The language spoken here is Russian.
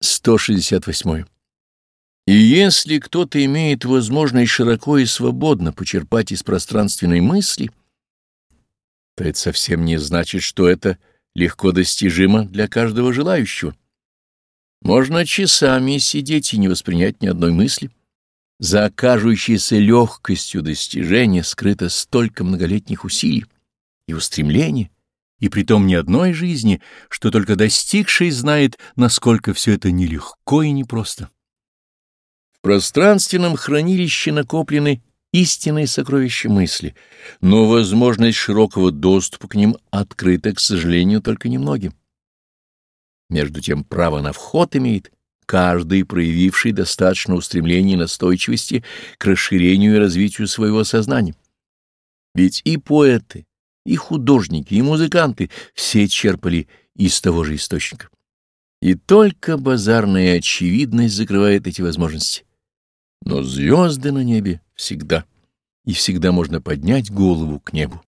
168. И если кто-то имеет возможность широко и свободно почерпать из пространственной мысли, то это совсем не значит, что это легко достижимо для каждого желающего. Можно часами сидеть и не воспринять ни одной мысли. За окажущейся легкостью достижения скрыто столько многолетних усилий и устремлений, и притом ни одной жизни, что только достигший знает, насколько все это нелегко и непросто. В пространственном хранилище накоплены истинные сокровища мысли, но возможность широкого доступа к ним открыта, к сожалению, только немногим. Между тем право на вход имеет каждый, проявивший достаточно устремления и настойчивости к расширению и развитию своего сознания. Ведь и поэты, и художники, и музыканты все черпали из того же источника. И только базарная очевидность закрывает эти возможности. Но звезды на небе всегда, и всегда можно поднять голову к небу.